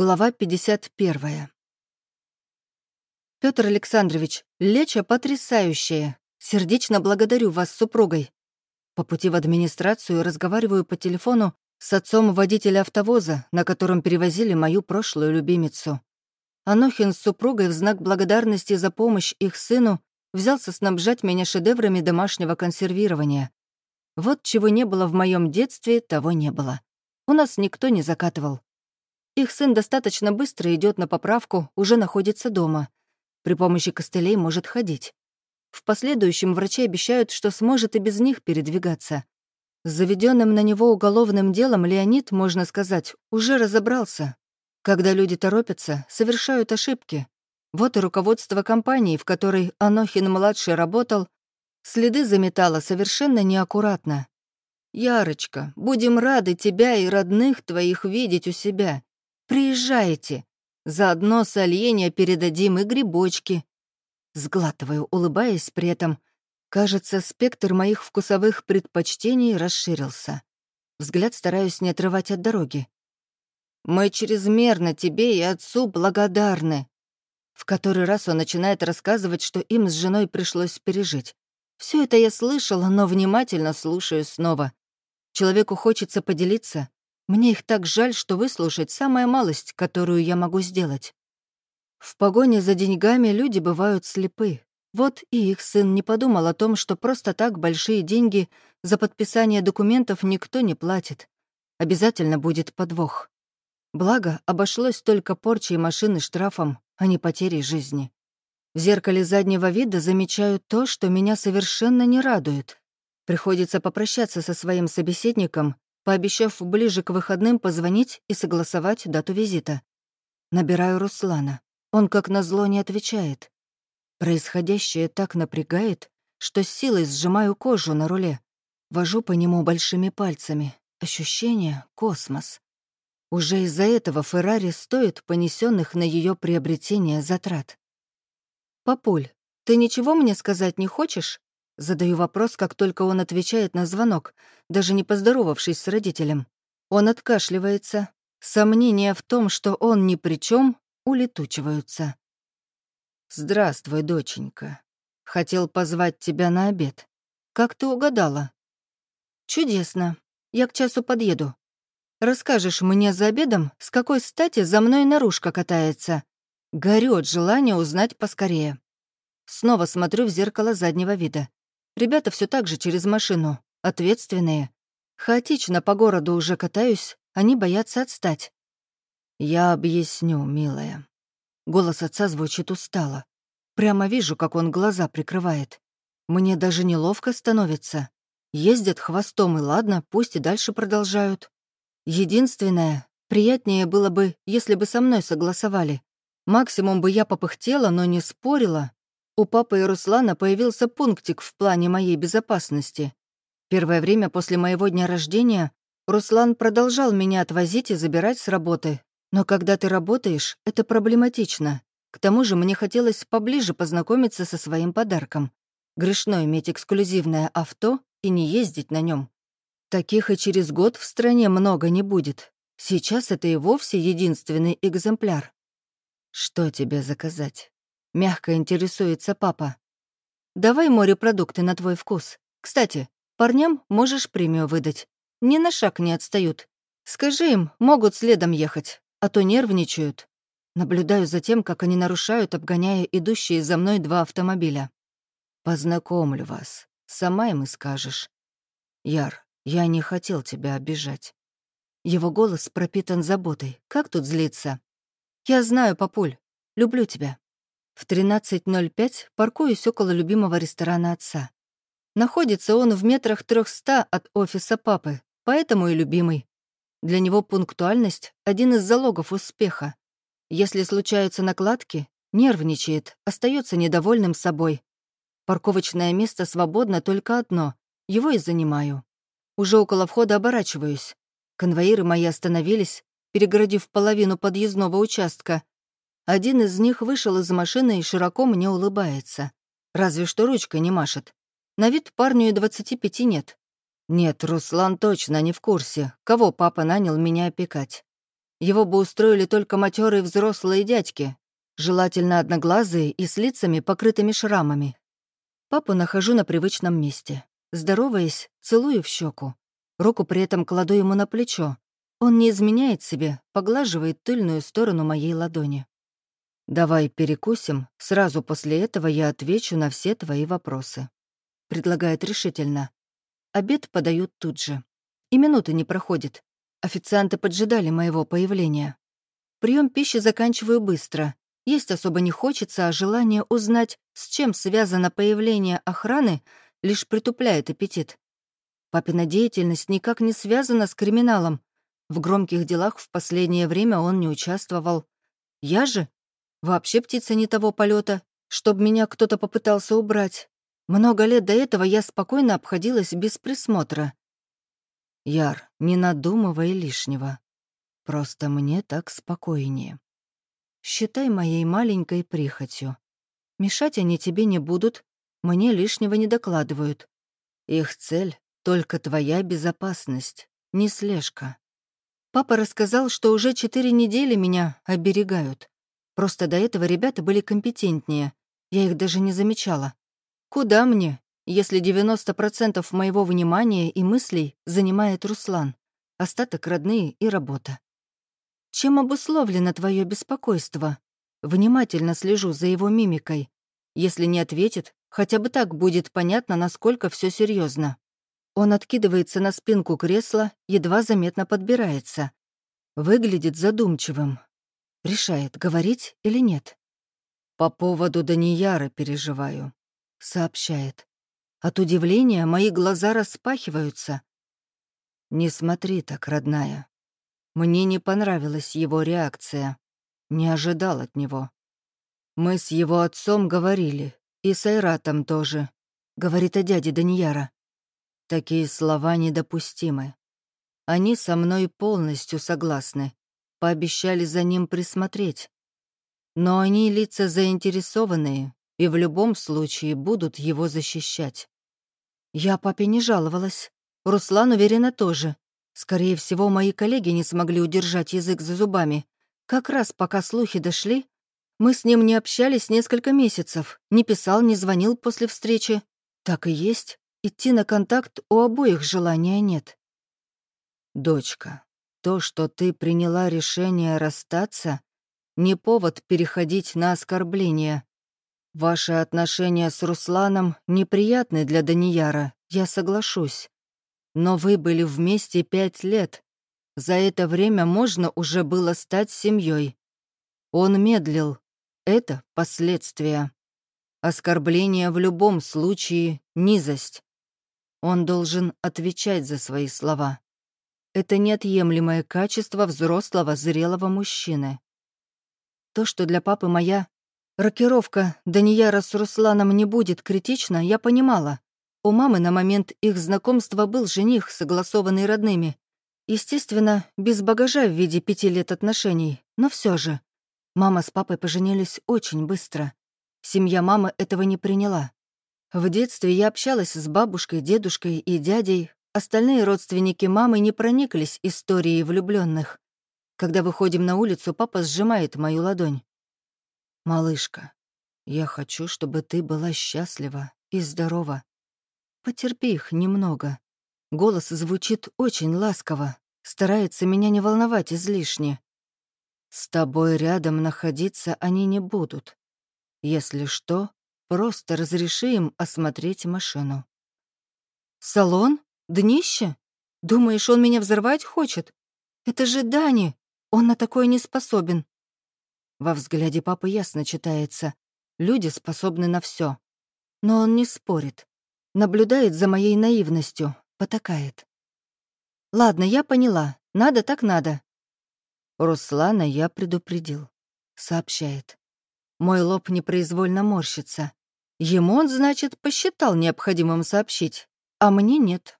Глава 51. Петр Александрович, леча потрясающая. Сердечно благодарю вас с супругой. По пути в администрацию разговариваю по телефону с отцом водителя автовоза, на котором перевозили мою прошлую любимицу. Анохин с супругой в знак благодарности за помощь их сыну взялся снабжать меня шедеврами домашнего консервирования. Вот чего не было в моем детстве, того не было. У нас никто не закатывал. Их сын достаточно быстро идет на поправку, уже находится дома. При помощи костылей может ходить. В последующем врачи обещают, что сможет и без них передвигаться. С заведенным на него уголовным делом Леонид, можно сказать, уже разобрался. Когда люди торопятся, совершают ошибки. Вот и руководство компании, в которой Анохин-младший работал, следы заметало совершенно неаккуратно. «Ярочка, будем рады тебя и родных твоих видеть у себя. Приезжайте. Заодно с оленя передадим и грибочки. Сглатываю, улыбаясь при этом. Кажется, спектр моих вкусовых предпочтений расширился. Взгляд стараюсь не отрывать от дороги. «Мы чрезмерно тебе и отцу благодарны». В который раз он начинает рассказывать, что им с женой пришлось пережить. Все это я слышала, но внимательно слушаю снова. Человеку хочется поделиться, мне их так жаль, что выслушать самая малость, которую я могу сделать. В погоне за деньгами люди бывают слепы. Вот и их сын не подумал о том, что просто так большие деньги за подписание документов никто не платит. Обязательно будет подвох. Благо, обошлось только порчей машины штрафом, а не потерей жизни. В зеркале заднего вида замечаю то, что меня совершенно не радует. Приходится попрощаться со своим собеседником пообещав ближе к выходным позвонить и согласовать дату визита. Набираю Руслана. Он как назло не отвечает. Происходящее так напрягает, что с силой сжимаю кожу на руле. Вожу по нему большими пальцами. Ощущение — космос. Уже из-за этого Феррари стоит понесенных на ее приобретение затрат. «Папуль, ты ничего мне сказать не хочешь?» Задаю вопрос, как только он отвечает на звонок, даже не поздоровавшись с родителем. Он откашливается. Сомнения в том, что он ни при чем, улетучиваются. «Здравствуй, доченька. Хотел позвать тебя на обед. Как ты угадала?» «Чудесно. Я к часу подъеду. Расскажешь мне за обедом, с какой стати за мной наружка катается?» Горю от желания узнать поскорее. Снова смотрю в зеркало заднего вида. Ребята все так же через машину, ответственные. Хаотично по городу уже катаюсь, они боятся отстать. «Я объясню, милая». Голос отца звучит устало. Прямо вижу, как он глаза прикрывает. Мне даже неловко становится. Ездят хвостом, и ладно, пусть и дальше продолжают. Единственное, приятнее было бы, если бы со мной согласовали. Максимум бы я попыхтела, но не спорила, у папы и Руслана появился пунктик в плане моей безопасности. Первое время после моего дня рождения Руслан продолжал меня отвозить и забирать с работы. Но когда ты работаешь, это проблематично. К тому же мне хотелось поближе познакомиться со своим подарком. Грешно иметь эксклюзивное авто и не ездить на нем. Таких и через год в стране много не будет. Сейчас это и вовсе единственный экземпляр. Что тебе заказать? Мягко интересуется папа. «Давай морепродукты на твой вкус. Кстати, парням можешь премию выдать. Ни на шаг не отстают. Скажи им, могут следом ехать, а то нервничают». Наблюдаю за тем, как они нарушают, обгоняя идущие за мной два автомобиля. «Познакомлю вас. Сама им и скажешь. Яр, я не хотел тебя обижать». Его голос пропитан заботой. Как тут злиться? «Я знаю, папуль. Люблю тебя». В 13.05 паркуюсь около любимого ресторана отца. Находится он в метрах трехста от офиса папы, поэтому и любимый. Для него пунктуальность — один из залогов успеха. Если случаются накладки, нервничает, остается недовольным собой. Парковочное место свободно только одно, его и занимаю. Уже около входа оборачиваюсь. Конвоиры мои остановились, перегородив половину подъездного участка, один из них вышел из машины и широко мне улыбается. Разве что ручкой не машет. На вид парню и 25 нет. Нет, Руслан точно не в курсе, кого папа нанял меня опекать. Его бы устроили только матерые взрослые дядьки, желательно одноглазые и с лицами, покрытыми шрамами. Папу нахожу на привычном месте. Здороваясь, целую в щеку. Руку при этом кладу ему на плечо. Он не изменяет себе, поглаживает тыльную сторону моей ладони. «Давай перекусим, сразу после этого я отвечу на все твои вопросы», — предлагает решительно. Обед подают тут же. И минуты не проходит. Официанты поджидали моего появления. Прием пищи заканчиваю быстро. Есть особо не хочется, а желание узнать, с чем связано появление охраны, лишь притупляет аппетит. Папина деятельность никак не связана с криминалом. В громких делах в последнее время он не участвовал. Я же вообще птица не того полета, чтобы меня кто-то попытался убрать. Много лет до этого я спокойно обходилась без присмотра. Яр, не надумывай лишнего. Просто мне так спокойнее. Считай моей маленькой прихотью. Мешать они тебе не будут, мне лишнего не докладывают. Их цель — только твоя безопасность, не слежка. Папа рассказал, что уже четыре недели меня оберегают. Просто до этого ребята были компетентнее. Я их даже не замечала. Куда мне, если 90% моего внимания и мыслей занимает Руслан, остаток родные и работа? Чем обусловлено твое беспокойство? Внимательно слежу за его мимикой. Если не ответит, хотя бы так будет понятно, насколько все серьезно. Он откидывается на спинку кресла, едва заметно подбирается. Выглядит задумчивым. Решает, говорить или нет. По поводу Данияры переживаю сообщает. От удивления мои глаза распахиваются. «Не смотри так, родная. Мне не понравилась его реакция. Не ожидал от него. Мы с его отцом говорили, и с Айратом тоже», — говорит о дяде Данияра. Такие слова недопустимы. Они со мной полностью согласны. Пообещали за ним присмотреть. Но они лица заинтересованные, и в любом случае будут его защищать. Я папе не жаловалась. Руслан, уверена, тоже. Скорее всего, мои коллеги не смогли удержать язык за зубами. Как раз пока слухи дошли, мы с ним не общались несколько месяцев, не писал, не звонил после встречи. Так и есть. Идти на контакт у обоих желания нет. «Дочка, то, что ты приняла решение расстаться, не повод переходить на оскорбление. Ваши отношения с Русланом неприятны для Данияра, я соглашусь. Но вы были вместе пять лет. За это время можно уже было стать семьей. Он медлил. Это последствия. Оскорбление в любом случае — низость. Он должен отвечать за свои слова. Это неотъемлемое качество взрослого, зрелого мужчины. То, что для папы моя Рокировка Данияра с Русланом не будет критична, я понимала. У мамы на момент их знакомства был жених, согласованный родными. Естественно, без багажа в виде пяти лет отношений, но все же. Мама с папой поженились очень быстро. Семья мамы этого не приняла. В детстве я общалась с бабушкой, дедушкой и дядей. Остальные родственники мамы не прониклись историей влюбленных. Когда выходим на улицу, папа сжимает мою ладонь. «Малышка, я хочу, чтобы ты была счастлива и здорова. Потерпи их немного». Голос звучит очень ласково, старается меня не волновать излишне. С тобой рядом находиться они не будут. Если что, просто разреши им осмотреть машину. «Салон? Днище? Думаешь, он меня взорвать хочет? Это же Дани! Он на такое не способен. Во взгляде папы ясно читается. Люди способны на все. Но он не спорит. Наблюдает за моей наивностью, потакает. «Ладно, я поняла. Надо так надо». Руслана я предупредил. Сообщает. Мой лоб непроизвольно морщится. Ему он, значит, посчитал необходимым сообщить, а мне нет.